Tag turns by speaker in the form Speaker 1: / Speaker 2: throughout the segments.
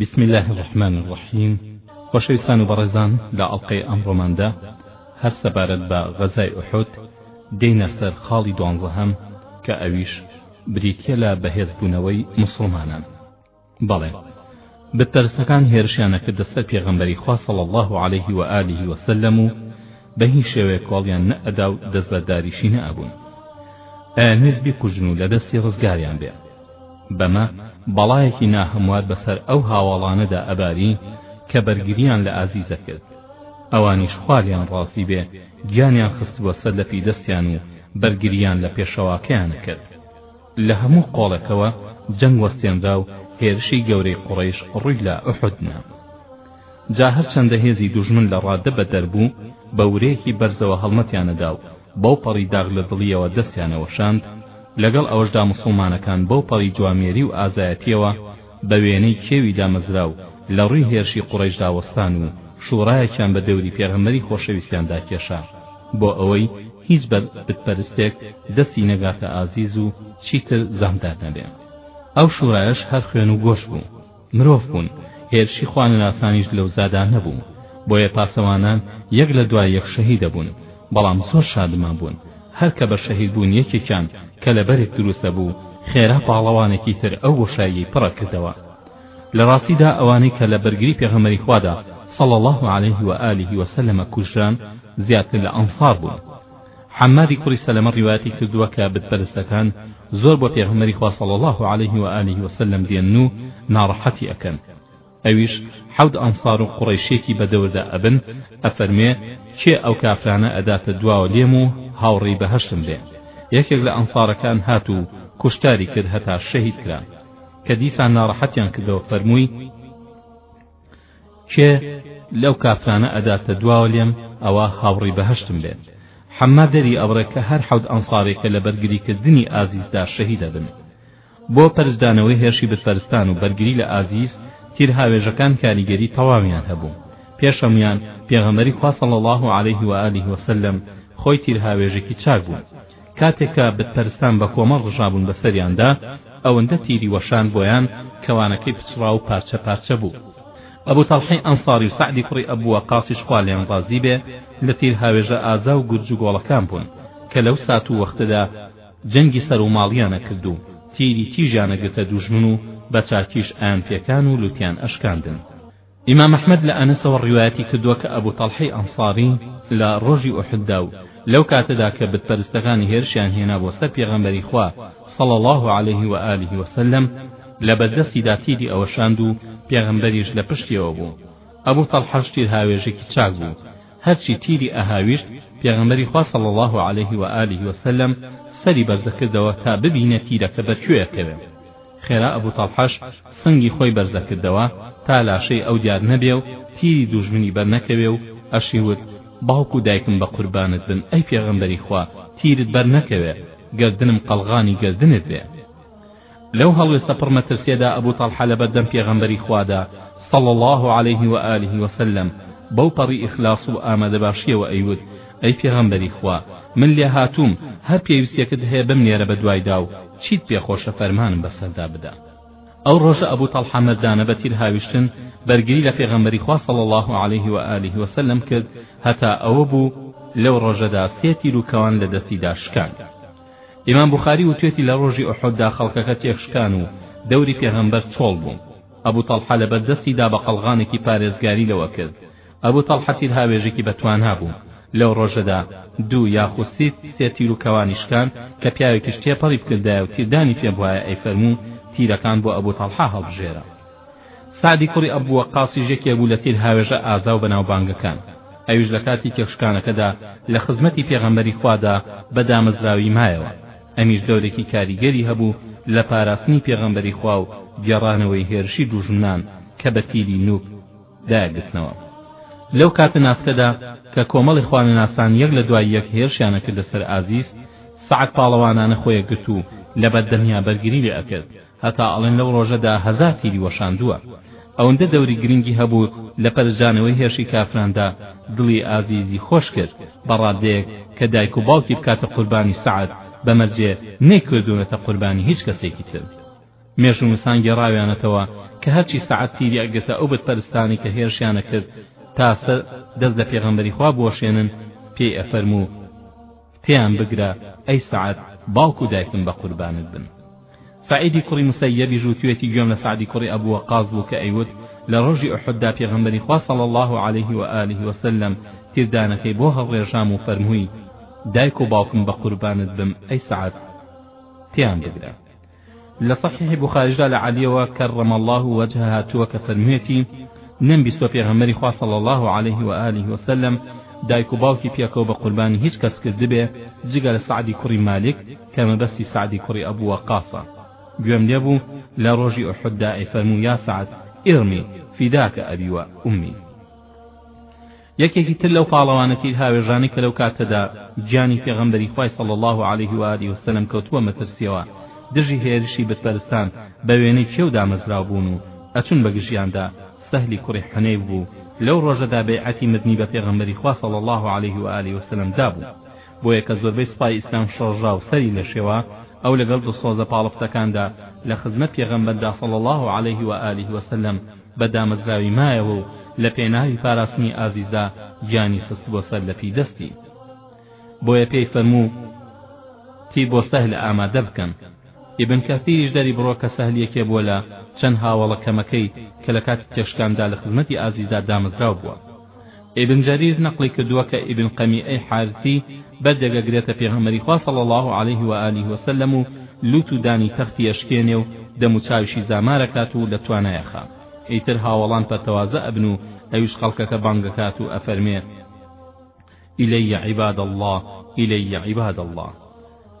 Speaker 1: بسم الله الرحمن الرحیم خۆشەویستان و بەڕێزان لە ئەڵقەی ئەمڕۆماندا هەر سەبارەت بە غەزای ئوحود دێینە سەر خاڵی دوانزەهەم کە ئەویش بریتیە لە بەهێزبوونەوەی مسلمانان بەڵێ بتپەرستەکان هێرشیانە کردە سەر پێغەمبەری خوا صلی الله عليه و آله وسلم و بە هیچ شێوەیەک کۆڵیان نە ئەدا و دەستبەرداریشی نە ئەبوون ئەیان ویست بیکوژن و لە دەستی ڕزگاریان بێ بەمە بەڵایەکی ناهەموار بەسەر ئەو هاواڵانەدا ئەباری کە بەرگریان لە ئازیزە کرد ئەوانیش خوالیان ڕازی بێ گیانیان خستبووە سەر لەپی دەستیان و بەرگریان لە پێشەواکەیانە کرد لە هەموو قۆڵێکەوە جەنگ وەستێنرا و هێرشی گەورەی قوڕەیش ڕووی لە ئوحود نا جا هەرچەندە هێزی دوژمن لە ڕادە بەدەر بوو بە ورەیەکی بەرزەوە هەڵمەتیانەدا و بەو پەڕی داغ لە دڵیەوە دەستیانەوەشاند لەگەڵ ئەوەشدا موسڵمانەکان بەو پەڕی جوامێری و ئازایەتیەوە بە وێنەی کێوی دامەزراو لە ڕووی هێرشی قوڕەیشدا وەستان و شووڕایەکیان بە دەوری پێغەمبەری خۆشەویستیاندا کێشا بۆ ئەوەی هیچ بتپەرستێک دەستی نەگاتە ئازیز و چیتر زامدار نەبێ ئەو شوورایەش هەر خوێن و گۆشت بوو مرۆڤ بوون هێرشی خوانەناسانیش لەوزادا نەبوو بۆیە پاسەوانان یەک لە دوای یەک شەهیدەبوون بەڵام زۆر شادمان بوون هەر کە بە شەهید بوون یەکێکیان کە لە بەرێک دروست دەبوو خێرا پاڵەوانێکی تر ئەو بۆشاییەی پڕ ئەکردەوە لە ڕاستیدا ئەوانەی کە لە بەرگری پێغەمبەری خوادا صلی اللە علیه و آله و سلم کوژران زیاتر لە ئەنصار بوون حمادی کوڕی سەلەمە ڕیوایەتی کردووە کە بتپەرستەکان زۆر بۆ پێغەمبەری خوا صلی اللە علیه و آله و سلم دێنن و ناڕەحەتی ئەکەن ئەویش حەوت ئەنسارو قوڕەیشێکی بەدەوردا ئەبن ئەفەرموێ کێ ئەو کافرانە ئەداتە دواوە لێم و هاوڕێی بەهەشتم بێ یەکێک لە ئەنسارەکان هات و کوشتاری کرد هەتا شەهید کرا کە دیسان ناڕەحەتیان کردەوە فەرمووی کێ لەو کافرانە ئەداتە دواوە لێم ئەوە هاوڕی بەهشتم بێت حەمما دەری ئەبڕێ کە هەر حەوت ئەنسارێکە لە بەرگریکردنی ئازیزدا شەهیدە بن بۆ پەرچدانەوەی هێرشی بتپەرستان و بەرگری لە ئازیز تیر هاوێژەکان کاریگەری تەواویان هەبوو پێش هەمویان پێغەمبەری خوا صلی الله علیه و آله و سلم خۆی تیر هاوێژێکی چاک بوو کاتێک کە بتپەرستان بە کۆمەڵ ڕژابوون بەسەریاندا ئەوەندە تیری وەشان بۆیان کەوانەکەی پچڕا و پارچە پارچە بوو ئەبو تەڵحەی ئەنساری و سەعدی کوڕی ئەبو وەقاسیش خوا لێن ڕازی بێ لە تیر هاوێژە ئازا و گورج و گۆڵەکان بوون کە لەو سات و وەختەدا جەنگی سەر و ماڵیانە کرد و تیری تیژیانە گرتە دوژمن و بە چاکیش ئەیان پێکان و لوتیان ئەشکاندن ئیمام ئەحمەد لە ئەنەسەوە ڕیوایەتی کردووە کە ئەبو تەڵحەی ئەنساری لە ڕۆژی ئوحددا و لەو کاتەدا کە بت پەرستەکانی هێرشیان هێنا بۆ سەر پێغەمبەری خوا صلی اللە علیه و آله و سلم لە بەردەستیدا تیری ئەوەشاند و پێغەمبەریش لە پشتیەوە بوو ئەبو تەڵحەش تیرهاوێژێکی چاک بوو هەرچی تیری ئەهاویشت پێغەمبەری خوا صلی اللە علیه و آله و سلم سەری بەرزەکردەوە تا ببینێ تیرەکە بەر کوێ ئەکەوێ خێرا ئەبو تەڵحەش سنگی خۆی بەرزەکردەوە تا لاشەی ئەو دیار نەبێ و تیری دوژمنی بەر نەکەوێ و ئەشی وت باوک و دایکم بە قوربانت بن ئەی پێغەمبەری خوا تیرت بەر نەکەوێ گەردنم قەڵغانی گەردنت بێ لەو هەڵوێستە پڕ مەترسیەدا ئەبو تەڵحە لەبەردەم پێغەمبەری خوادا صلی اللە علیه و آله و سلم بەو پەڕی ئیخلاص و ئامادەباشیەوە ئەیوت ئەی پێغەمبەری خوا من لێهاتووم هەر پێویستیەکت هەیە بمنێرە بەدوایدا و چیت پێخۆشە فەرمانم بەسەردا بدە ئەو ڕۆژە ئەبو تەڵحە مەردانە بە تیر هاویشتن بەرگری لە پێغەمبەری خوا صلی الله علیه و آله و سلم کرد هەتا ئەوە بوو لەو ڕۆژەدا سێ تیر و کەوان لە دەستیدا شکان ئیمام بوخاری وتوێتی لە ڕۆژی ئوحوددا خەڵکەکە تێکشکان و دەوری پێغەمبەر چۆڵ بوو ئەبو تەڵحە لەبەر دەستی دا بە قەڵغانێکی پارێزگاری لەوە کرد ئەبو تەڵحە تیرهاوێژێکی بە توانا بوو لەو ڕۆژەدا دوو یاخو سیت سێ تیر و کەوانی شکان کە پیاوێکیش تێپەڕی بکردایە و تیردانی پێبوایە ئەیفەرموو تیرەکان بۆ ئەبو تەڵحە هەڵبژێرە سەعدی کوڕی ئەبو وەقاصیش یەکێک بوو لە تیر هاوێژە ئازا و بەناوبانگەکان ئەویش لە کاتی تێکشکانەکەدا لە خزمەتی پێغەمبەری خوادا بە دامەزراوی مایەوە ئەمیش دەورێکی کاریگەری هەبوو لە پاراستنی پێغەمبەری خوا و گێڕانەوەی هێرشی دوژمنان کە بە تیری نوک دایەگرتنەوە لەو کاتە ناسکەدا کە کۆمەڵی خوانەناسان یەک لە دوای یەک هێرشیانە کردە سەر ئازیز سەعد پاڵەوانانە خۆیەک گرت و لە بەردەمیا بەرگری لێ ئەکرد هەتا ئەڵێن لەو ڕۆژەدا هەزار تیری وەشاندووە ئەوەندە دەوری گرنگی هەبوو لە پەرژانەوەی هێرشی کافراندا دڵی ئازیزی خۆش کرد بە ڕادەیەک کە دایک و باوکی بکاتە قوربانی سەعد بە مەرجێ نەیکردوونەتە قوربانی هیچ کەسێکی تر مێژوونووسان گێڕاویانەتەوە کە هەرچی سەعد تیری ئەگرتە ئەو بت پەرستانەی کە هێرشیانە کرد تا سەر دەست لە پێغەمبەری خوا بوەشێنن پێی ئەفەرموو تێیان بگرە ئەی سەعد باوک و دایکم بە قوربانت بن سەعیدی کوڕی مسەیەبیش وتوێتی گوێم لە سەعدی کوڕی ئەبو وەقاز بوو کە ئەیوت لە ڕۆژی ئوحوددا پێغەمبەری خوا صلی الله علیه و آله وسلم تیردانەکەی بۆ هەڵڕێژام و فەرمووی دایک و باوکم بە قوربانت بم ئەی سەعد تێیان بگرە لە صەحیحی بوخاریشدا لە عەلیەوە کەرەم اللە وجهە هاتووە کە فەرموویەتی نەمبیستووە پێغەمبەری خوا صلی اللە علیه و آله و سلم دایک و باوکی پێکەوە بە قوربانی هیچ کەس کردبێ جگە لە سەعدی کوڕی مالیک کە مەبەستی سەعدی کوڕی ئەبو وەقاصە گوێم لێبوو لە ڕۆژی ئوحوددا ئەیفەرموو یا سەعد ئرمی فیداکە ئەبی و ئومی یەکێکی تر لەو پاڵەوانە تیر هاوێژانەی کە لەو کاتەدا گیانی پێغەمبەری خوای صلی اللە علیه و آله وسلم کەوتبووە مەترسییەوە دژی هێرشی بتپەرستان بە وێنەی کێو دامەزراو بوون و ئەچوون بە گژیاندا سەهلی کوڕی حونەیف بوو لەو ڕۆژەدا بەیعەتی مردنی بە پێغەمبەری خوا صلی اللە علیه و آله وسلم دابوو بۆیە کە زۆربەی سوپای ئیسلام شۆڕژا و سەری لەشێوە ئەو لەگەڵ دڵسۆزە پاڵفتەکاندا لە خزمەت پێغەمبەردا صلی اللە علیه و آله وسلم بە دامەزراوی مایەوە و لە پێناوی پاراستنی ئازیزدا گیانی خستبوە سەر لەپی دەستی بۆیە پێی فەرموو تی بۆ سەهل ئامادە بکەن ئیبن کەثیریش دەری بڕۆ کە سەهل یەکێ بووە لە چەند هاوەڵە کەمەکەی کە لە کاتی تێکشکاندا لە خزمەتی ئازیزدا دامەزراو بووە ئیبن جەریر نەقڵی کردووە کە ئیبن قەمیئەی حارثی بەردێک ئەگرێتە پێغەمبەری خوا صلی اللە علیه و آله و سلم و لوت و دانی تەختی ئەشکێنێ و دەموچاویشی زامار ئەکات و لە توانای ئەخا ئیتر هاوەڵان پەرتەوازە ئەبن و ئەویش خەڵکەکە بانگ ئەکات و ئەفەرمێ الی عباد اللە الی عباد اللە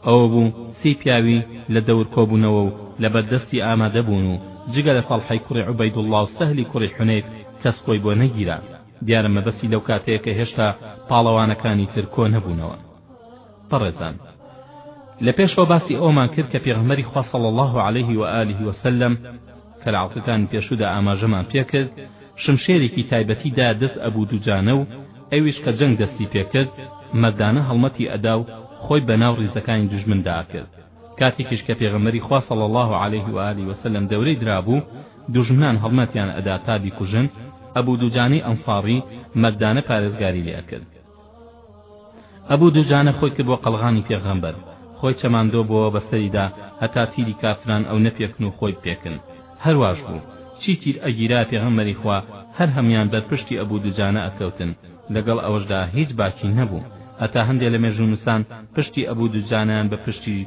Speaker 1: ئەوەبوو سی پیاوی لە دەور کۆبوونەوە و لەبەر دەستی ئامادە بوون و جگە لە تەڵحەی کوڕی عوبەیدوڵڵا و سەهلی کوڕی حونەیف کەس خۆی بۆ نەگیرا دیارە مەبەستی لەو کاتەیە کە هێشتا پاڵەوانەکانی تر کۆ نەبوونەوە بەڕێزان لە پێشەوە باسی ئەوەمان کرد کە پێغەمبەری خوا صلی الله علیه و آله وسلم کە لە عەسرەکانی پێشوودا ئاماژەمان پێکرد شمشێرێکی تایبەتی دا دەست ئەبو دوجانە و ئەویش کە جەنگ دەستی پێکرد مەردانە هەڵمەتی ئەدا و خۆی بەناو ڕیزەکانی دوژمندا ئەکرد کاتێکیش کە پێغەمبەری خوا صلی اللە علیه و آله وسلم دەورەی درابوو دوژمنان هەڵمەتیان ئەدا تا بیکوژن ئەبو دوجانەی ئەنصاری مەردانە پارێزگاری لێ ئەکرد ئەبوو دووجانە خۆی کرد بۆ قەڵغانی پێغەمبەر خۆی چەماندۆ بۆوە بەسەریدا هەتا تیری کافران ئەو نەپێکن و خۆی بپێکن هەرواش بوو چی تیر ئەگیرا پێغەمبەری خوا هەر هەموان بەر پشتی ئەبوو دووجانە ئەکەوتن لەگەڵ ئەوەشدا هیچ باکی نەبوو هەتا هەندێ لە مێژوونووسان پشتی ئەبوو دووجانەیان بە پشتی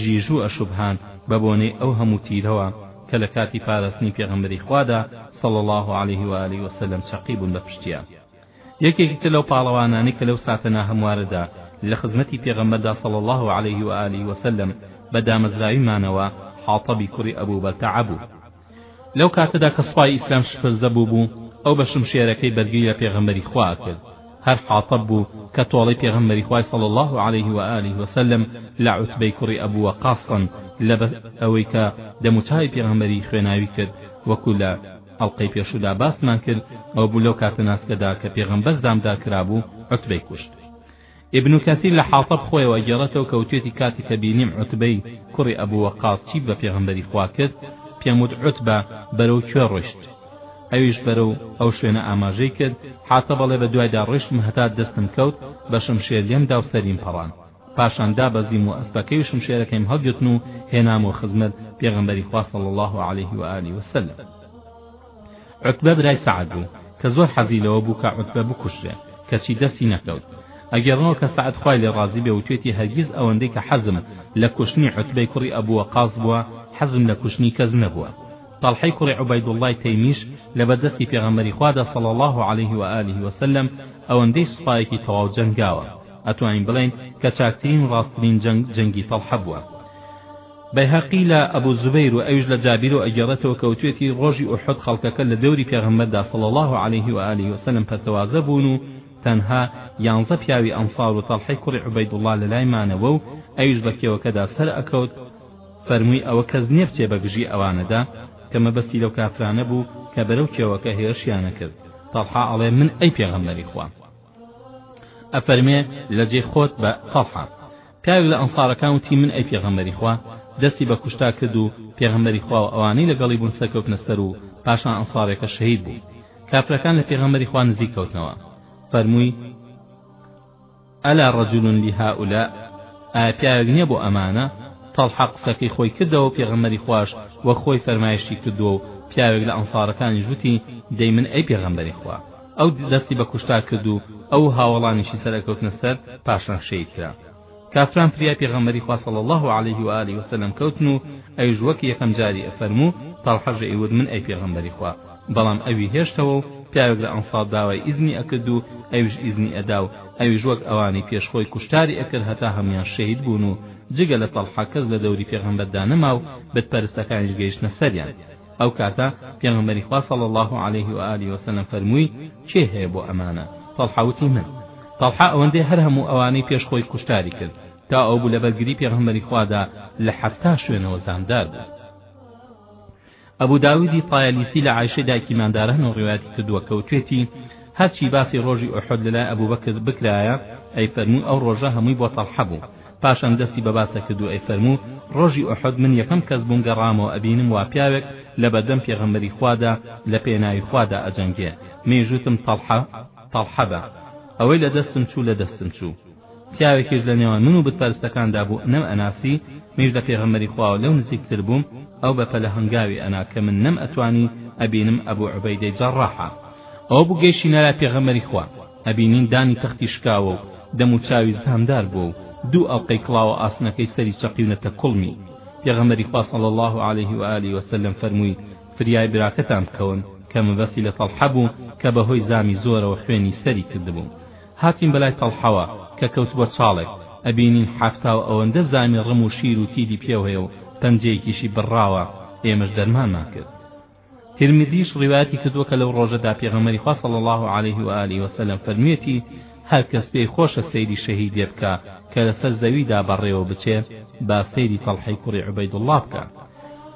Speaker 1: ژیژوو ئەشوبهان بە بۆنەی ئەو هەموو تیرەوە کە لە کاتی پاراستنی پێغەمبەری خوادا صلی الله علیه و آله وسلم چەقی بوون بە پشتیان یەکێکی تر لەو پاڵەوانانەی کە لەو ساتە ناهەموارەدا لە خزمەتی پێغەمبەردا صلی اللە علیه و آله و سلم بە دامەزراوی مانەوە حاطبی کوڕی ئەبو بەلتعە بوو لەو کاتەدا کە سوپای ئیسلام شکستدە بوو بوو ئەو بە شمشێرەکەی بەرگری لە پێغەمبەری خوا کرد هەر حاطب بوو کە تۆڵەی پێغەمبەری خوای صلی اللە علیه و آله و سلم لە عتبەی کوڕی ئەبو وەقاصن لە ئەوەی کە دەموچاوی پێغەمبەری خوێناوی کرد وەکو لە ئەڵقەی پێشودا باسمان کرد ئەوەبوو لەو کاتە ناسکەدا کە پێغەمبەر زامدار کرابوو عوتبەی کوشت ابن کەثیر لە حاطب خۆیەوە ئەگێڕێتەوە کە وتوێتی کاتێک کە بینیم عوتبەی کوڕی ئەبو وەقاس چی بە پێغەمبەری خوا کرد پێم وت عوتبە بەرەو کوێ ڕۆیشت ئەویش بەرەو ئەو شوێنە ئاماژەی کرد حاتە بەڵێ بە دوایدا ڕۆیشتم هەتا دەستم کەوت بە شمشێر لێمدا و سەریم پەڕاند پاشان دابەزیم و ئەسپەکەی و شمشێرەکەیم هەڵگرتن و هێنامەوە خزمەت پێغەمبەری خوا صلی اللە علیه و آله و سلم عوتبە برای سەعد بوو کە زۆر حەزی لەوە بوو کە عوتبە بکوشرێ کەچی دەستی نەکەوت ئەگەڕنەوە کە سەعد خوای لێ ڕازی بێ وتێتی هەرگیز ئەوەندەی کە حەزم لە کوشتنی عوتبەی کوڕی ئەبوو وەقاس بووە حەزم لە کوشتنی کەس نەبووە طلحەی کوڕی عوبەیدوڵڵای تەیمیش لە بەردەستی پێغەمبەری خوادا صلی الله علیه و آله و سلم ئەوەندەی سوپایەکی تەواو جەنگاوە ئەتوانین بڵێین کە چاکترین و ڕاستترین جەنگ جەنگی تەڵحە بووە بەیهەقی لە ئەبو زوبەیر و ئەویش لە جابیرەوە ئەگێڕێتەوە کەوتوێتی ڕۆژی ئوحد خەڵکەکە لە دەوری پێغەمبەردا صلی الله علیه و آله وسلم پەرتەوازە بوون و تەنها یانزە پیاوی ئەنصار و تەڵحەی کوڕی عوبەیدوڵڵا لەلای مانەوە و ئەویش بە کێوەکەدا سەر ئەکەوت فەرمووی ئەوە کەس نییە بچێ بە گژی ئەوانەدا کە مەبەستی لەو کافرانە بوو کە بەرەو کێوەکە هێرشیانە کرد تەڵحا ئەڵێ من ئەی پێغەمبەری خوا ئەفەرمێ لەجێ خۆت بە، تەڵحە. پیاوێک لە ئەنسارەکان وتی من ئەی پێغەمبەری خوا، دەستی بە کوشتار کرد و پێغەمبەری خوا و ئەوانەی لەگەڵی بوون سەرکەوتنە سەر و پاشان ئەنسارێکە شەهید بوو. کافرەکان لە پێغەمبەری خوا نزیک کەوتنەوە. فەرمووی، الا رجل لهؤلاء، ئایا پیاوێک نییە بۆ ئەمانە؟ تەڵحە قسەکەی خۆی کردەوە و پێغەمبەری خواش وەک خۆی فەرمایشتی کردووە و پیاوێک لە ئەنسارەکانیش وتی دەی من ئەی پێغەمبەری خوا. ئەو دەستی بە کوشتار کرد و ئەو و هاوەڵانیشی سەر ئەکەوتنە سەر پاشان شەهید کرا کافران فریای پێغەمبەری خوا صلی اللە علیه و آله وسلم کەوتن و ئەویش وەک یەکەم جاری ئەفەرموو تەڵحەش ئەیوت من ئەی پێغەمبەری خوا بەڵام ئەوی هێشتەوە و پیاوێک لە ئەنصار داوای ئیزنی ئەکرد و ئەویش ئیزنی ئەدا و ئەویش وەک ئەوانی پێش خۆی کوشتاری ئەکرد هەتا هەمویان شەهید بوون و جگە لە تەڵحە کەس لە دەوری پێغەمبەردا نەما و بت پەرستەکانیش گەیشتنە سەریان ئەو کاتە پێغەمبەری خوا صلی اللە علیه و آله و سلم فەرمووی کێ هەیە بۆ ئەمانە طەڵحە وتی من طەڵحە ئەوەندەی هەر هەموو ئەوانەی پێش خۆی کوشتاری کرد تا ئەو بوو لە بەرگری پێغەمبەری خوادا لە حەفتا شوێنەوە زامدار بوو ئەبوو داودی تایەلیسی لە عیشەی دایکی مانداران و ڕوایەتی کردووە کەوتێتی هەرچی باسی ڕۆژی ئۆحد لەلای ئەبوو بەکر بکرایە ئەی فەرموو ئەو ڕۆژە هەمووی بۆ تەڵحە بوو پاشان دەستی بە باسە کردو ئەی فەرموو ڕۆژی ئوحود من یەکەم کەس بووم گەڕامەوە ئەبینم وا پیاوێک لە بەردەم پێغەمبەری خوادا لە پێناوی خوادا ئەجەنگێ منیش وتم تەڵحە تەڵحە بە ئەوەی لە دەستم چوو لە دەستم چوو پیاوێکیش لە نێوان من و بتپەرستەکاندا بوو نەم ئەناسی منیش لە پێغەمبەری خواوە لەو نزیکتر بووم ئەو بە پەلە هەنگاوی ئەنا کە من نەم ئەتوانی ئەبینم ئەبوو عوبەیدەی جەڕاحە ئەوە بوو گەیشتینە لای پێغەمبەری خوا ئەبینین دانی تەختی شکاوە و دەم و چاوی زهمدار بووە و دوو ئەڵقەی کڵاوە ئاسنەکەی سەری چەقیونەتە کوڵمی، پێغەمبەری خوا صلی اللە علیه و آله و سلم فەرمووی، فریای براکەتان بکەون، کە مەبەستی لە طەڵحە بوو کە بەهۆی زامی زۆرەوە خوێنی سەری کردبوو، هاتین بەلای طەڵحەوە کە کەوتبووە چاڵێک، ئەبینین حافتاو ئەوەندە زامی ڕم و شیر و تیدی پێوەیە و پەنجەیەکیشی بڕراوە، ئێمەش دەرمانمان کرد. ترمذیش ڕیوایەتی کردووە کە لەو ڕۆژەدا پێغەمبەری خوا صلی اللە علیه و آله و سلم فەرموویەتی هەر کەس پێی خۆشە سەیری شەهیدێ بکا کە لەسەر زەویدا بەڕێوە بچێ با سەیری تەڵحەی کوڕی عوبەیدوڵڵا بکا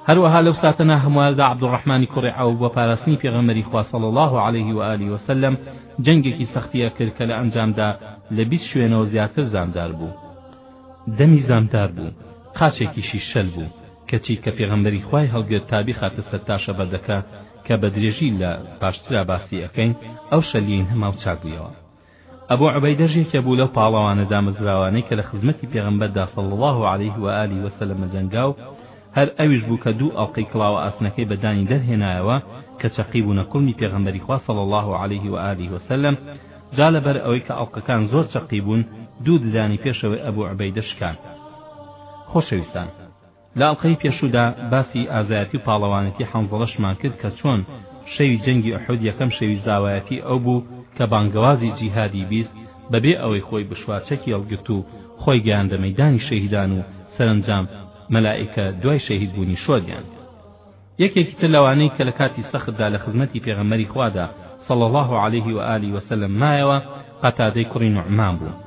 Speaker 1: هەروەها لەو ساتە ناهەمواردا عەبدوڕەحمانی کوڕی عەوف بۆ پاراستنی پێغەمبەری خوا صلی اللە علیه و آله و سلم جەنگێکی سەختی ئەکرد کە لە ئەنجامدا لە بیست شوێنەوە زیاتر زامدار بوو دەمی زامدار بوو قاچێکیشی شەل بوو کەچی کە پێغەمبەری خوای هەڵگرت تا بیخاتە سەر تاشە بەردەکە کە بە درێژی لە پاشترا باسی ئەکەین ئەو شەلیەی نەما و چاک بویەوە. ئەبو عوبەیدەش یەکێ بوو لەو پاڵەوانە دامەزراوانەی کە لە خزمەتی پێغەمبەردا صلی اللە علیه و آله و سلم جەنگا و هەر ئەویش بوو کە دوو ئەڵقەی کڵاوە ئاسنەکەی بە دانی دەرهێنایەوە کە چەقیبوونە کوڵمی پێغەمبەری خوا صلی اللە علیه و آله و سلم جا لەبەر ئەوەی کە ئەڵقەکان زۆر چەقی بوون دوو ددانی پێشەوەی ئەبو عوبەیدە شکان. خۆشەویستان لە ئەڵقەی پێشوودا باسی ئازایەتی و پاڵەوانێتی حەنزەڵەشمان کرد کە چۆن شەوی جەنگی ئوحود یەکەم شەوی زاوایەتی ئەو بوو کە بانگەوازی جیهادی بیست بەبێ ئەوەی خۆی بشوا چەکی هەڵگرت و خۆی گەیاندە مەیدانی شەهیدان و سەرەنجام مەلائیکە دوای شەهیدبوونی شۆریان یەکێکی تر لەوانەی کە لە کاتی سەختدا لە خزمەتی پێغەمبەری خوادا صلی اللە علیه و آله و سلم مایەوە قەتادەی کوڕی نوعمان بوو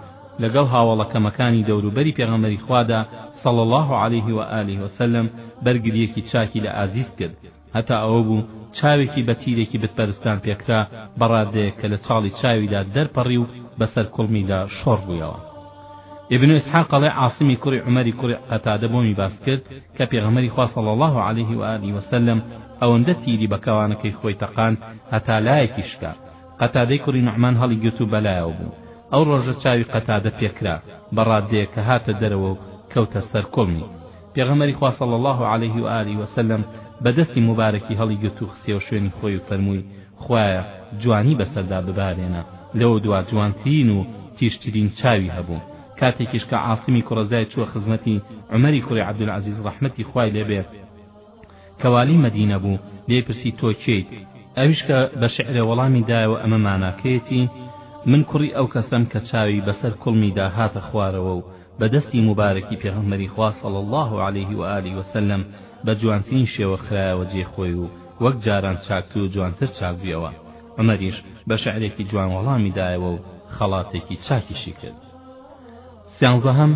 Speaker 1: لەگەڵ هاوەڵە کەمەکانی دەوروبەری پێغەمبەری خوادا صلی اللە علیه و آله و سلم بەرگریەکی چاکی لە ئازیز کرد هەتا ئەوە بوو چاوێکی بە تیرێکی بتپەرستان پێکرا بە ڕادەیەک کە لە چاڵی چاویدا دەرپەڕی و بەسەر کوڵمیدا شۆڕ بوویەوە ابن اسحاق ئەڵێ عاصمی کوڕی عومەری کوڕی قەتادە بۆمی باس کرد کە پێغەمبەری خوا صلی اللە علیه و آله و سلم ئەوەندە تیری بە کەوانەکەی خۆی تەقاند هەتا لایەکی شکا قەتادەی کوڕی نوعمان هەڵیگرت و بەلایەوە بوو ئەو ڕۆژە چاوی قەتادە پێکرا بە ڕاددەیەک کە هاتە دەرەوە و کەوتە سەر کۆڵمی پێغەمبەری خوا صلی اللە علیه و آله و سلم بە دەستی مبارەکی هەڵیگرت و خسیەوە شوێنی خۆی و فەرمووی خوایە جوانی بەسەردا ببارێنە لەوەدوا جوانترین و تیژترین چاوی هەبوو کاتێکیش کە عاسمی کوڕەزای چووە خزمەتی عومەری کوڕی عەبدولعەزیز ڕەحمەتی خوای لێ بێ کە والی مەدینە بوو لێی پرسی تۆ کێیت ئەویش کە بە شعرێ وەڵامی دایەوە ئەمە ماناکەیەتی من کوڕی ئەو کەسەم کە چاوی بەسەر کوڵمیدا هاتە خوارەوە و بە دەستی موبارەکی پێغەمبەری خوا صلی اللە علیه و آله و سلم بە جوانترین شێوە خرایەوە جێ خۆی و وەک جاران چاکتر و جوانتر چاک بویەوە عومەریش بە شعرێکی جوان وەڵامی دایەوە و خەڵاتێکی چاکیشی کرد سیانزەهەم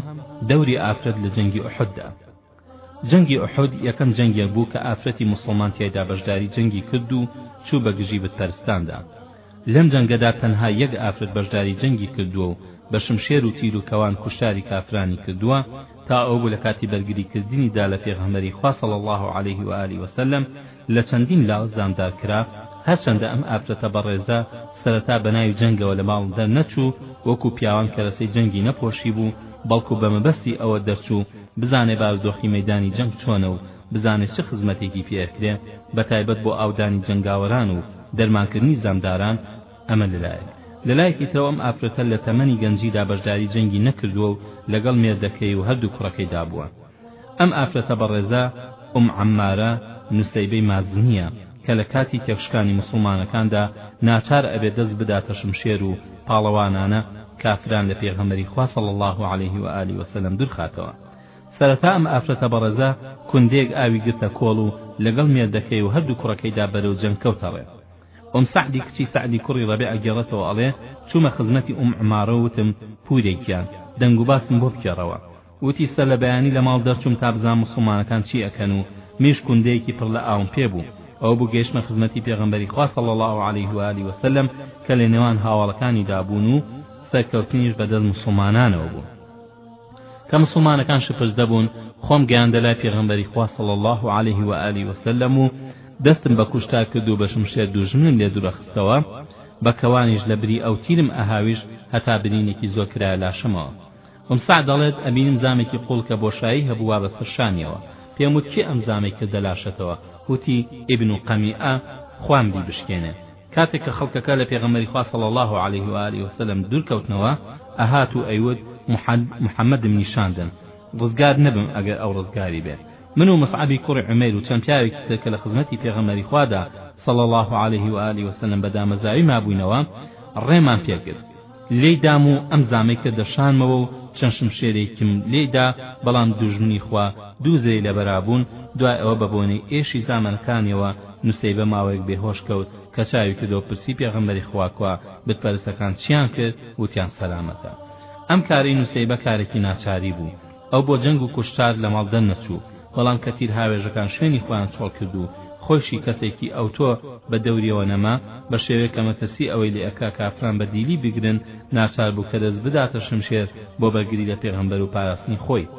Speaker 1: دەوری ئافرەت لە جەنگی ئوحوددا جەنگی ئوحود یەکەم جەنگێک بوو کە ئافرەتی موسڵمان تیایدا بەشداری جەنگی کرد و چوو بە گژی بت پەرستاندا لەم جەنگەدا تەنها یەک ئافرەت بەشداری جەنگی کردووە و بە شمشێر و تیر و کەوان کوشتاری کافرانی کردووە تا ئەوە بوو لە کاتی بەرگری کردنیدا لە پێغەمبەری خوا صلی اللە علیه و آله وسلم لە چەندین لا زامدار کرا، هەرچەندە ئەم ئافرەتە بەڕێزە سەرەتا بەناوی جەنگەوە لە ماڵ دەرنەچوو، وەکو پیاوان کەرەسەی جەنگی نەپۆشیبوو، بەڵکو بە مەبەستی ئەوە دەرچوو بزانێ بارودۆخی مەیدانی جەنگ چۆنە و بزانێ چ خزمەتێکی پێ ئەکرێ، بەتایبەت بۆ ئاودانی جەنگاوەران و دەرمانکردنی زامداران، ئەمە لەلایەک، لەلایەکی ترەوە ئەم ئافرەتە لە تەمەنی گەنجیدا بەشداری جەنگی نەکردووە و لەگەڵ مێردەکەی و هەردوو کوڕەکەیدا بووە. ئەم ئافرەتە بەڕێزە، ئوم عەممارە، نوسەیبەی مازنییە، کە لە کاتی تێکشکانی موسڵمانەکاندا ناچار ئەبێت دەست بداتە شمشێر و پاڵەوانانە کافران لە پێغەمبەری خوا صلی اللە علیه و آله و سلم دورخاتەوە. سەرەتا ئەم ئافرەتە بەڕێزە کوندەیەک ئاوی گرتە کۆڵ و لەگەڵ مێردەکەی و هەردوو کوڕەکەیدا بەرەو جەنگ کەوتە ڕێ. ئوم سەعدی کچی سەعدی کوڕی ڕەبیع ئەگێڕێتەوە ئەڵێ، چوومە خزمەتی ئوم عەمارە و وتم، پوورێ گیان، دەنگوباسم بۆ بگێڕەوە. وتی سەر لە بەیانی لە ماڵ دەرچووم تا بزانم موسڵمانەکان چی ئەکەن و میش کوندەیەکی پڕ لە ئاوم پێ بوو ئەوە بوو گەیشتمە خزمەتی پێغەمبەری خوا صلی اللە علیه و آله وسلم کە لە نێوان هاواڵەکانیدا بوون و سەرکەوتنیش بەدەست موسڵمانانەوە بوو کە موسڵمانەکان شپرزدە بوون خۆم گەیاندە لای پێغەمبەری خوا صلی اللە علیه و آله وسلم و دەستم بە کوشتار کرد و بە شمشێر دوژمنم لێ دوورەخستەوە بە کەوانیش لە بری ئەو تیرم ئەهاویش هەتا برینێکی زۆر کرایە لاشەمەوە ئومساع دەڵێت، ئەبینم زامێکی قووڵ کە بۆشایی هەبووە بەسەر شانیەوە، پێم وت کێ ئەم زامەی کردە لاشەتەوە؟ وتی، ئیبن قەمیئە، خوام بیبشکێنێ. کاتێک کە خەڵکەکە لە پێغەمبەری خوا صلی اللە علیه و آله وسلم دوور کەوتنەوە، ئەهات و ئەیوت، محەد، محەمەدم نیشان دەن، ڕزگار نەبم ئەگەر ئەو ڕزگاری بێ. من و مصعبی کوڕی عومەیر و چەند پیاوێکی تر کە لە خزمەتی پێغەمبەری خوادا صلی اللە علیه و آله وسلم بە دامەزراوی مابووینەوە، ڕێمان پێ گرت. لێی دام و ئەم زامێکە دەشانمەوە و چەند شمشێرێکیم لێی دا بەڵام دوژمنی خوا دوو زێی لە بەرا بوون دوای ئەوە بە بۆنەی ئێشی زامەنەکانیەوە نوسەیبە ماوەیەک بێ هۆش کەوت کە چاوی کردەوە پرسی پێغەمبەری خوا کوا بت پەرستەکان چیان کرد وتیان سەلامەتە ئەم کارەی نوسەیبە کارێکی ناچاری بوو ئەو بۆ جەنگ و کوشتار لە ماڵ دەرنەچوو، بەڵام کە تیر هاوێژەکان شوێنی خۆیان چۆڵ کرد و خۆیشی کەسێکی ئەوتۆ بە دەوریەوە نەما، بە شێوەیەک کە مەترسی ئەوەی لێ ئەکا کافران بە دیلی بگرن، ناچار بوو کە دەست بداتە شمشێر بۆ بەرگری لە پێغەمبەر و پاراستنی خۆی.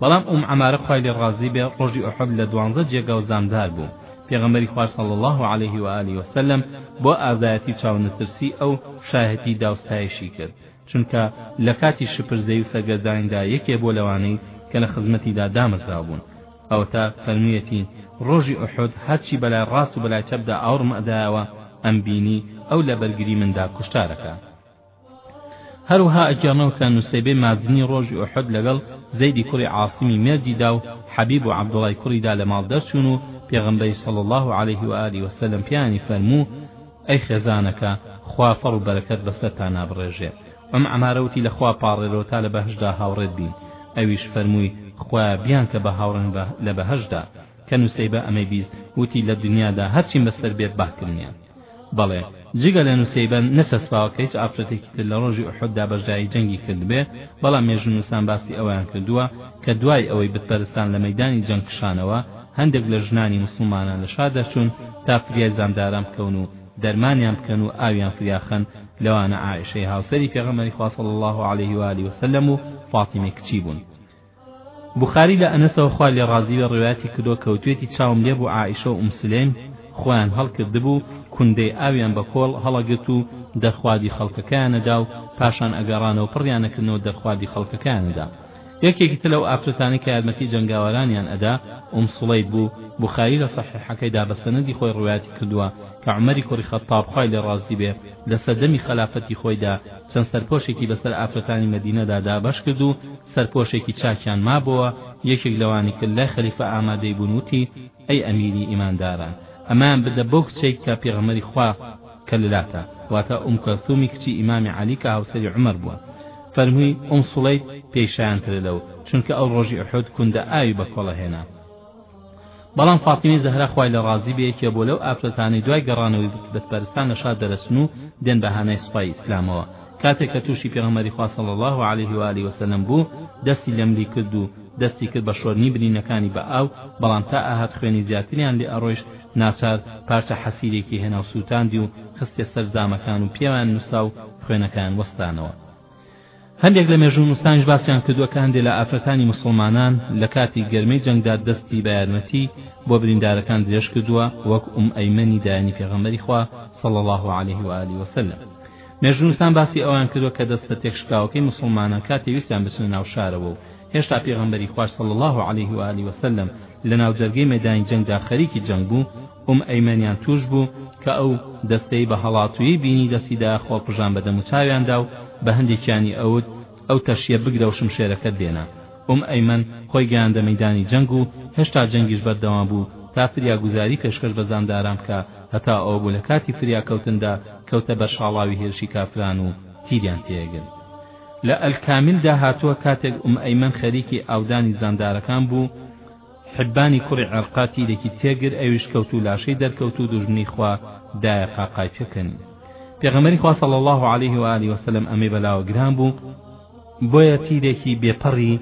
Speaker 1: بەڵام ئوم عەمارە خوای لێ ڕازی بێ ڕۆژی ئوحود لە دوانزە جێگا و زامدار بوو، پێغەمبەری خوا صلی اللە علیه و آله و سلم بۆ ئازایەتی و چاونەترسی ئەو شایەتی دا و ستایشی کرد، چونکە لە کاتی شپرزەی و سەرگەردانیدا یەکێ بووە لەوانەی کە لە خزمەتیدا دامەزراو بوون ئەوەتا فەرموویەتی ڕۆژی ئوحود هەرچی بەلای ڕاست و بەلای چەپدا ئاوڕم ئەدایەوە ئەمبینی ئەو لە بەرگری مندا کوشتارەکا هەروها ئەگێڕنەوە کە نوسەیبێ مازنی ڕۆژی ئوحد لەگەڵ زەیدی کوڕی عاصمی مێردیدا و حەبیب و عەبدوڵای کوڕیدا لە ماڵ دەرچوون و پێغەمبەری صلی الله علیه و آله وسلم پیانی فەرموو ئەی خێزانەکە خوا فەڕ و بەرەکەت بەسەرتانا بڕێژێ ئەم عەمارە وتی لە خوا پاڕێرەوە تا لە بەهەشدا هاوڕێت بین ئەویش فەرمووی خوایە بیانکە بە هاوڕێم لە بەهەشدا کە نوسەیبە ئەمەی بیست وتی لە دنیادا هەرچیم بەسەر بێت باکرنیە بەڵێ جگە لە نوسەیبە نەچەسپاوە کە هیچ ئافرەتێکی تر لە ڕۆژی ئوحوددا بەشدایی جەنگی کردبێ بەڵام مێژوونووسان باسی ئەوەیان کردووە کە دوای ئەوەی بتپەرستان لە مەیدانی جەنگ کشانەوە هەندێک لە ژنانی موسڵمانان لە شار دەرچوون تا فریای زامداران بکەون و دەرمانیان بکەن و ئاویان فریاخەن، لەوانە عائیشەی هاوسەری پێغەمبەری خوا صلی اللە علیه و آله و سلم و فاطیمەی کچی بوون. بوخاری لە ئەنەسەوە خوا لێ ڕازی بێ ڕیوایەتی کردووە کە وتوێتی چاوم لێ بوو عائیشە و ئوم سلەیم خۆیان هەڵکردبوو کوندەی ئاویان بە کۆڵ هەڵەگرت و دەرخواردی خەڵکەکەیان ئەدا و پاشان ئەگەڕانەوە پڕیان ئەکردنەوە دەرخواردی خەڵکەکەیان ئەدا. یەکێکی تر لەو ئافرەتانەی کە یارمەتی جەنگاوەرانیان ئەدا ئوم سڵەیب بوو، بوخاری لە سەحیحەکەیدا بە سەنەدی خۆی ڕوایەتی کردووە کە عومەری کوڕی خەتتاب خوای لێ ڕازی بێ لە سەردەمی خەلافەتی خۆیدا چەند سەرپۆشێکی بەسەر ئافرەتانی مەدینەدا دابەش کرد و سەرپۆشێکی چاکیان مابۆوە یەکێک لەوانی کرد لای خەلیفە ئامادەی بوون وتی ئەی ئەمیری ئیمانداران ئەمەیان بدە بەو کچەی کە پێغەمبەری خوا کە للاتە واتە ئوم کەلثومی کچی ئیمامی عەلی کە هاوسەری عومەر بووە فەرمووی ئوم سوڵەیب پێی شایانترە لەو چونکە ئەو ڕۆژی ئوحود کوندە ئاوی بە کۆڵە هێنا بەڵام فاتیمی زەهرا خوای لە ڕازی بێ یەکێ بۆ لەو ئافرەتانەی دوای گەڕانەوەی بتپەرستان لە شار دەرەچن و دێن بە هانای سوپای ئیسلامەوە کاتێک کە تووشی پێغەمەری خوا صلی الله علیه و آله وسلم بوو دەستی لە ملی کرد و دەستی کرد بە شۆرنی برینەکانی بە ئاو بەڵام تا ئاهات خوێنی زیاتریان لێ ئەڕۆیشت ناچار پارچە حەسیرێکی هێنا و سووتاندی و خستیە سەر جامەکان و پێیان نووسا و خوێنەکەیان وەستانەوە. هەندێک لە مێژوونووسانیش باسیان کردووە کە هەندێ لە ئافرەتانی موسڵمانان لە کاتی گەرمەی جەنگدا دەستی بە یارمەتی بۆ بریندارەکان درێژ کردووە وەک ئوم ئەیمەنی دایەنی پێغەمبەری خوا صلی اللە علیه و آله وسلم. مێژوونووسان باسی ئەوەیان کردووە کە دەستە تێکشکاوەکەی موسڵمانان کاتێ ویستیان بچنە ناو شارەوە و هێشتا پێغەمبەری خواش صلی اللە علیه و آله وسلم لە ناوجەرگەی مەیدانی جەنگدا خەریکی جەنگ بوو، ئوم ئەیمەنیان تووش بوو کە ئەو دەستەی بە هەڵاتوویی بینی دەستیدا خۆڵپژان بە دەموچاویاندا و بە هەندێکیانی ئەوت، ئەو تەشیە بگرە و شمشێرەکەت بێنە. ئوم ئەیمەن خۆی گەیاندە مەیدانی جەنگ و هێشتا جەنگیش بەردەوام بوو تا فریاگوزاری پێشکەش بە زامداران بکا هەتا ئەوە بوو لە کاتی فریاکەوتندا کەوتە بەر شاڵاوی هێرشی کافران و تیریان تێگرت. لە الکاملدا هاتووە کاتێک ئوم ئەیمەن خەریکی ئاودانی زاندارەکان بوو حبانی کوڕی عرقە تیرێکی تێگر ئەویش کەوت و لاشەی دەرکەوت و دوژمنی خوا دایە قاقای پێکەنین پێغەمەری خوا صلی الله علیه و آله وسلم ئەمەی بەلاوە گران بوو بۆیە تیرێکی بێپەڕی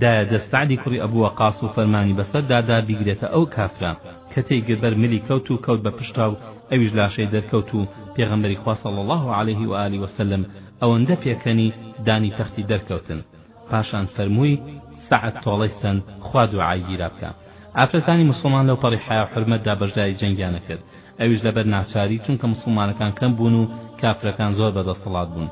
Speaker 1: دایە دەست سعدی کوڕی ئەبو وەقاس و فەرمانی بەسەر دادا بیگرێتە ئەو کافرە کە تێیگر بەر ملی کەوت و کەوت بە پشتا و ئەویش لاشەی دەرکەوت و پێغەمبەری خوا صلی الله علیه و آله وسلم ئەوەندە پێکەنی دانی تەختی دەرکەوتن پاشان فەرمووی سەعد تۆڵەی سەن خوا دوعای گیرا بکە ئافرەتانی موسڵمان لەوپەڕی حەیا و حورمەتدا بەشداری جەنگیان نەکرد ئەویش لەبەر ناچاری چونکە موسڵمانەکان کەم بوون و کافرەکان زۆر بەدەسەڵات بوون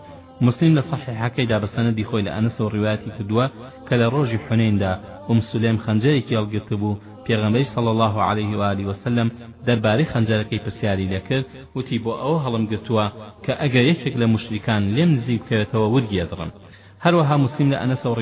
Speaker 1: مسلیم لە صحیحەکەیدا بە سەنەدی خۆی لە ئەنەسەوە ڕیوایەتی کردووە کە لە ڕۆژی حونەیندا ئوم سولەیم خەنجەرێکی هەڵگرتبوو پێغەمبەری صلی اللە علیه و آله و سلم دەربارەی خەنجەرەکەی پرسیاری لێ کرد وتی بۆ ئەوە هەڵم گرتووە کە ئەگەر یەکێک لە موشریکان لێم نزیک بکەوێتەوە ورگی ئەدڕم هەروەها موسلیم لە ئەنەسەوە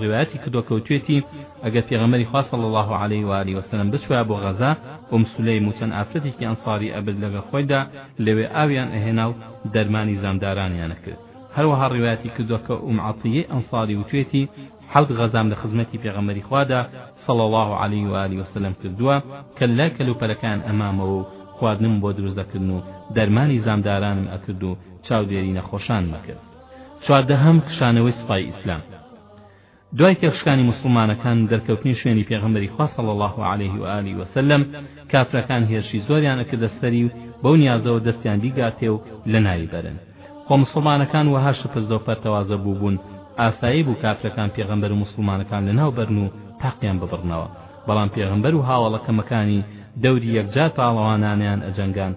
Speaker 1: ڕیوایەتی کردووە کەوتوێتی ئەگەر پێغەمبەری خوا صلی اللە علیه و آله و سلم بچوایە بۆ غەزە ئوم سولەیم و چەند ئافرەتێکی ئەنصاری ئەبرد لەگەڵ خۆیدا لەوێ ئاویان ئەهێنا و دەرمانی زامدارانیان ئەکرد هەروەها ڕیوایەتی کردووە کە ئوم عەتیەی ئەنصاری وتوێتی حەوت غەزام لە خزمەتی پێغەمبەری خوادا صلی اللە علیە و آله وسلم کردووە کە لە کەلوپەلەکەیان ئەمامەوە و خواردنم بۆ دروست دەکردن و دەرمانی زامدارانم ئەکرد و چاودێری نەخۆشانم ئەکرد چواردەهەم کشانەوەی سوپای ئیسلام دوای تێکشکانی موسڵمانەکان دەرکەوتنی شوێنی پێغەمبەری خوا صلی اللە علیه و آله وسلم کافرەکان هێرشی زۆریان ئەکردە سەری و بەو نیازەوە دەستیان بیگاتێ و لەناوی بەرن خۆ موسڵمانەکان وەها شپرزە و پەرتەوازە بووبوون ئاسایی بوو کافرەکان پێغەمبەر و موسڵمانەکان لەناو بەرن و تاقیان ببڕنەوە بەڵام پێغەمبەر و هاوەڵە کەمەکانی دەوری یەکجار پاڵەوانانەیان ئەجەنگان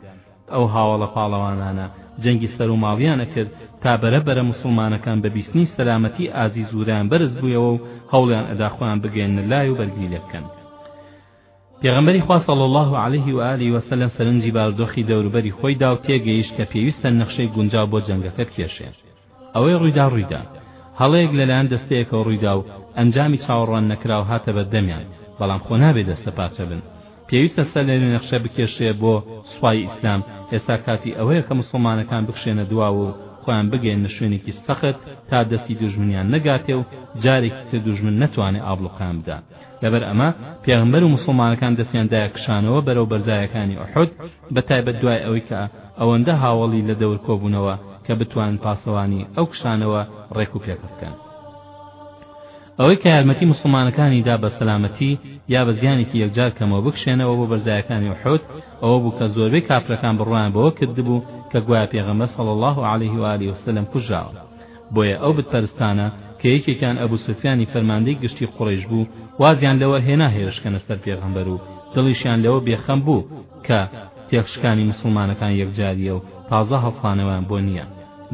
Speaker 1: ئەو هاوەڵە پاڵەوانانە جەنگی سەر و ماڵیان ئەکرد تا بەرە بەرە موسڵمانەکان بە بیستنی سەلامەتی ئازیز ورایان بەرز بوویەوە و هەوڵیان ئەدا خۆیان بگەیەننە لای و بەرگری لێ بکەن پێغەمبەری خوا صلی اللە علیه و آله و سلم سەرنجی بارودۆخی دەوروبەری خۆی دا و تێگەیشت کە پێویستە نەخشەی گونجاو بۆ جەنگەکە بکێشێ ئەوەی ڕوویدا ڕوویدا هەڵەیەک لەلایەن دەستەیەکەوە ڕوویدا و ئەنجامی چاوەڕوان نەکراو هاتە بەردەمیان بەڵام خۆ نابێ دەستە پارچە بن پێویستە سەر لە نەخشە بکێشێ بۆ سوپای ئیسلام ئێستا کاتی ئەوەیە کە مسلمانەکان بکشێنە دواوە و خۆیان بگەێنە شوێنێکی سەخت تا دەستی دوژمنیان نەگاتێ و جارێکی تر دوژمن نەتوانێ ئابڵوقیان بدات لەبەر ئەمە پێغەمبەر و موسڵمانەکان دەستیان دایە کشانەوە بەرەو بەرزایەکانی ئوحود بەتایبەت دوای ئەوەی کە ئەوەندە هاوەڵی لە دەور کۆبوونەوە کە بتوانن پاسەوانی ئەو کشانەوە ڕێک و پێکە بکەن ئەوەی کە یارمەتی موسڵمانەکانی دا بە سەلامەتی یا بە زیانێکی یەکجار کەمەوە بکشێنەوە بۆ بەرزایەکانی ئوحود ئەوە بوو کە زۆربەی کافرەکان بڕوایان بەوە کردبوو کە گوایە پێغەمبەر صلی الله علیه و آله وسلم کوژراوە بۆیە ئەو بتپەرستانە کە یەکێکیان ئەبو سوفیانی فەرماندەی گشتی قوڕەیش بوو وازیان لەوە هێنا هێرشکەنە سەر پێغەمبەر و دڵیشیان لەوە بێ خەم بوو کە تێخشکانی موسڵمانەکان یەکجارییە و تازە هەڵسانەوەیان بۆ نییە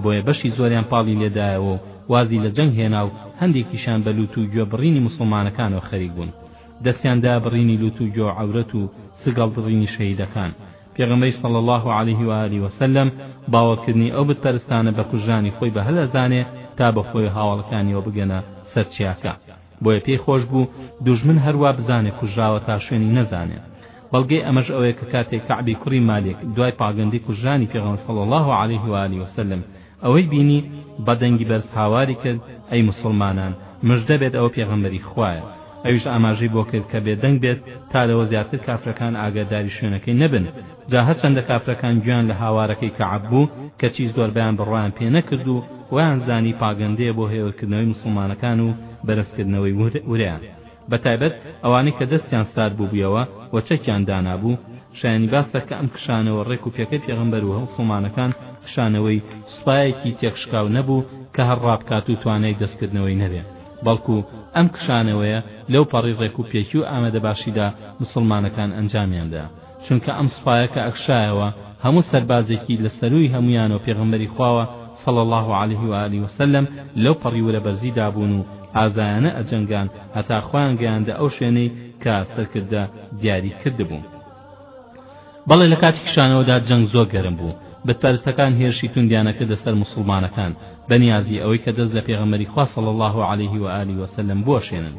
Speaker 1: بۆیە بەشی زۆریان پاڵی لێدایەوە و وازی لە جەنگ هێنا و هەندێکیشان بە لوت و گوێ بڕینی موسڵمانەکانەوە خەریک بوون دەستیان دا بڕینی لوت و گوێ و عەورەت و سگەڵ بڕینی شەهیدەکان پێغەمبەری صلی اللە علیه و آله وسلم باوەڕکردنی ئەو بت پەرستانە بە کوژرانی خۆی بە هەل ئەزانێ تا بە خۆی و هاوەڵەکانیەوە بگەنە سەر چیاکە بۆیە پێی خۆش بوو دوژمن هەروا بزانێ کوژراوە تا شوێنی نەزانێ بەڵگەی ئەمەش ئەوەیە کە کاتێک کەعبی کوڕی مالیک دوای پاگەندەی کوژرانی پێغەمبەر صلی اللە علیه و آله وسلم ئەوەی بینی بە دەنگی بەرز هاواری کرد، ئەی موسڵمانان، مژدە بێت ئەوە پێغەمبەری خوایە. ئەویش ئاماژەی بۆ کرد کە بێ دەنگ بێت تا لەوە زیاتر کافرەکان ئاگەداری شوێنەکەی نەبن. جا هەرچەندە کافرەکان گوێیان لە هاوارەکەی کەعب بوو، کەچی زۆربەیان بڕوایان پێ نەکرد و وایان زانی پاگەندەیە بۆ هێورکردنەوەی موسڵمانەکان و بەرزکردنەوەی ورەیان. بەتایبەت ئەوانەی کە دەستیان سارد بووبویەوە و چەکیان دانابوو، شایانی باسە کە ئەم کشانەوە ڕێک و پێکەی پێغەمبەر و هەموسڵمانەکان کشانەوەی سوپایەکی تێکشکاو نەبوو کە هەر ڕابکات و توانای دەستکردنەوەی نەبێ بەڵکو ئەم کشانەوەیە لەو پەڕی ڕێک و پێکی و ئامادەباشیدا موسڵمانەکان ئەنجامیان دا. چونکە ئەم سوپایە کە ئەکشایەوە هەموو سەربازێکی لە سەرووی هەموویان و پێغەمبەری خواوە صلی اللە علیه و آله وسلم لەو پەڕی ورە بەرزیدا بوون و ئازایانە ئەجەنگان هەتا خۆیان گەیاندە ئەو شوێنەی کە سەرکردە دیاری کردبوو بەڵێ لە کاتی کشانەوەدا جەنگ زۆر گەرم بوو بتپەرستەکان هێرشی توندیانە کردە سەر مسلمانەکان بەنیازی ئەوەی کە دەست لە پێغەمبەری خوا صلی الله علیه و آله وسلم بوەشێنن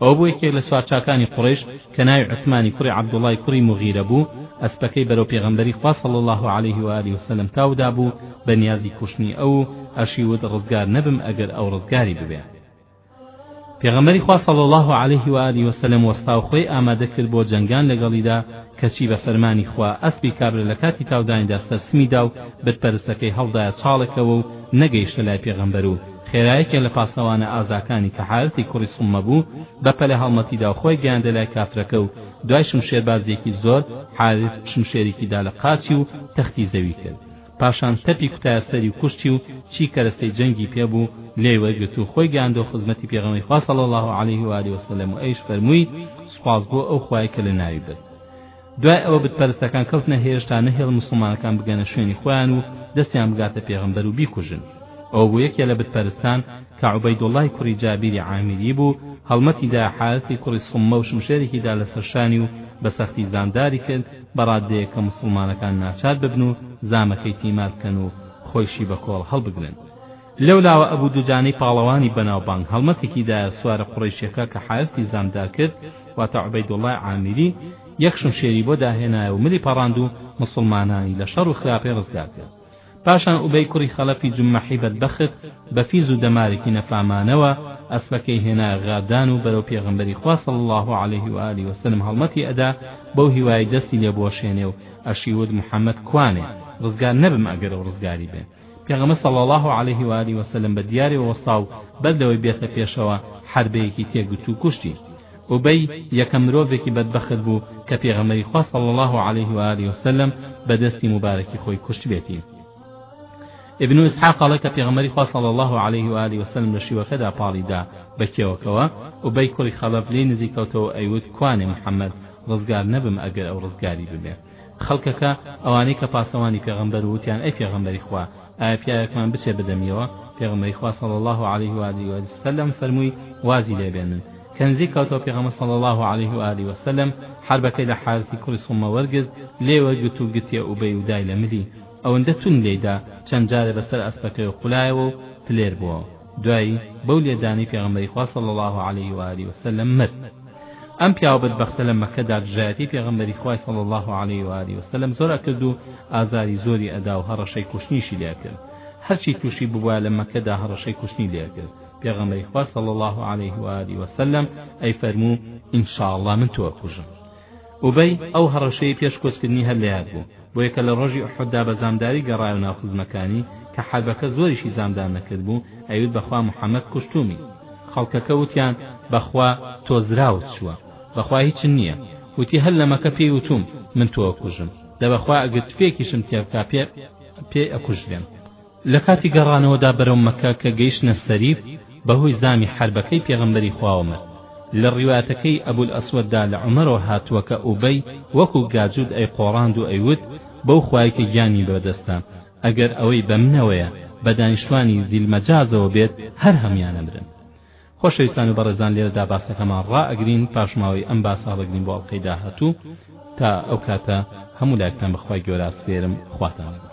Speaker 1: ئەوە بوو یەکێک لە سوارچاکانی قوڕەیش کە ناوی عوسمانی کوڕی عەبدوڵڵای کوڕی موغیرە بوو، ئەسپەکەی بەرەو پێغەمبەری خوا صلی اللە علیه و آله و سلم تاو دابوو بە نیازی کوشتنی ئەو و ئەشی وت ڕزگار نەبم ئەگەر ئەو ڕزگاری ببێ. پێغەمبەری خوا صلی اللە علیه و آله و سلم وەستا و خۆی ئامادە کرد بۆ جەنگان لەگەڵیدا، کەچی بە فەرمانی خوا ئەسپی کابرا لە کاتی تاودانیدا سەرسمی دا و بت پەرستەکەی هەڵدایە چاڵێکەوە و نەگەیشتە لای پێغەمبەر و خێرا یەکێ لە پاسەوانە ئازاکانی کە حارثی کوڕی سوممە بوو بەپەلە هەڵمەتیدا و خۆی گەیاندە لای کافرەکە و دوای شمشێربازییەکی زۆر حارث شمشێریکی دا لە قاچی و تەختی زەوی کرد پاشان تەپی کوتایە سەری و کوشتی و چی کەرەستەی جەنگی پێ بوو لێی وەرگرت و خۆی گەیاندە و خزمەتی پێغەمبەری خوا صلی الله علیه و آله وسلم و ئەویش فەرمووی سوپاس بۆ ئەو خوای کە لە ناوی برد دوای ئەوە بت پەرستەکان کەوتنە هێرش تا نەهێڵن مسوڵمانەکان بگەنە شوێنی خۆیان و دەستیان بگاتە پێغەمبەر و بیکوژن ئەوە بۆ یەکێ لە بت پەرستان کە عوبەیدوڵڵای کوڕی جابیری عامیری بوو هەڵمەتی دا حارثی کوڕی سممە و شمشێرێکی دا لەسەر شانی و بە سەختی زامداری کرد بە ڕاددەیەک کە مسوڵمانەکان ناچار ببن و زامەکەی تیمار بکەن و خۆیشی بە کۆڵ هەڵبگرن لەولاوە ئەبو دوجانەی پاڵەوانی بەناوبانگ هەڵمەتێکی دایە سوارە قوڕەیشیەکە کە حارثی زامدار کرد واتە عوبەیدوڵڵای عامیری یەک شمشێری بۆ داهێنایە و ملی پەڕاند و موسڵمانانی لە شەڕ و خراپەی ڕزگار کرد پاشان ئوبەی کوڕی خەڵەفی جمەحی بەدبەخت بە فیز و دەمارێکی نەفامانەوە ئەسپەکەی هێنا غادان و بەرەو پێغەمبەری خوا صلی الله علیه و آله وسلم هەڵمەتی ئەدا بەو هیوای دەستی لێ بوەشێنێ و ئەشیوت محمد کوانێ ڕزگار نەبم ئەگەر ئەو ڕزگاری بێ پێغەمبەر صلی اللە علیه و آله وسلم بە دیارێوە وەستا و بەر لەوەی بێتە پێشەوە حەربەیەکی تێکگرت و کوشتی ئوبەی یەکەم مرۆڤێکی بەدبەخت بوو کە پێغەمبەری خوا صلی اللە علیه و آله وسلم بە دەستی مبارەکی خۆی کوشتبێتی ابن اسحاق قال کە پێغەمبەری خوا صلی الله علیه و آله وسلم لە شیوەکەدا پاڵیدا بە کێوەکەوە و بەی کوڕی خەڵەف لێ نزیکەوتەوە ئەیوت کوانێ محەممەد ڕزگار نەبم ئەگەر ئەو ڕزگاری ببێ خەڵکەکە ئەوانەی کە پاسەوانی پێغەمبەر و وتیان ئەی پێغەمبەری خوا ئایا پیاوێکمان بچێ بدەمیەوە پێغەمبەری خوا صلی اللە علیه و آله و سلم فەرمووی وازی لێ بێنن کە نزیک کەوتەوە پێغەمبەر صلی اللە علیه و آله و سلم حربەکەی لە حارثی کوڕی سومە وەرگرت لێ وەرگرت و گرتیە ئوبەی و دای لە ملی ئەوەندە توند لێیدا چەند جارێ بەسەر ئەسپەکەی و خولایەوە و تلێر بووەوە دوای بەو لێدانەی پێغەمبەری خوا صلی اللە علیه و آله و سلم مرد ئەم پیاوە بەدبەختە لە مەکەدا دژایەتی پێغەمبەری خوای صلی اللە علیه و آله و سلم زۆر ئەکرد و ئازاری زۆری ئەدا و هەڕەشەی کوشتنیشی لێ کرد هەرچی تووشی ببووە لە مەکەدا هەڕەشەی کوشتنی لێ کرد پێغەمبەری خوا صلی اللە علیه و آله و سلم ئەی فەرموو ان شاء اللە من تۆ ئەکوژم ئوبەی ئەو هەڕەشەی پێش کۆچکردنی هەر لەیاد بوو، بۆیە کە لە ڕۆژی ئوحوددا بە زامداری گەڕایەوە ناو خزمەکانی، کە حەربەکە زۆریشی زامدار نەکرد بوو، ئەیوت بەخوا موحەممەد کوشتوومی. خەڵکەکە وتیان، بەخوا تۆ زراوت چووە، بەخوا هیچن نییە. وتی، هەر لە مەکە پێی وتووم، من تۆ ئەکوژم، دە بەخوا ئەگر تفێکیشم تێبکا پێ پێی ئەکوژرێم. لە کاتی گەڕانەوەدا بەرەو مەکە کە گەیشتنە سەریف بەهۆی زامی حەربەکەی پێغەمبەری خواوە مرد لە ڕیوایەتەکەی ئەبول ئەسوەددا لە عومەرەوە هاتووە کە ئوبەی وەکو گاجووت ئەیقۆڕاند و ئەیوت بەو خوای کە گیانی بەدەستە ئەگەر ئەوەی بە منەوەیە بە دانیشتوانی زیل مەجازەوە بێت هەر هەموویان ئەمرن. خۆشەویستان و بەڕێزان لێرەدا باسەکەمان ڕائەگرین پاشماوەی ئەم باسە هەڵەگرین بۆ ئەڵقەی داهاتوو تا ئەو کاتە هەموو لایەکتان بەخوای گەورە ئەسپێرم خواتان لەگەڵ.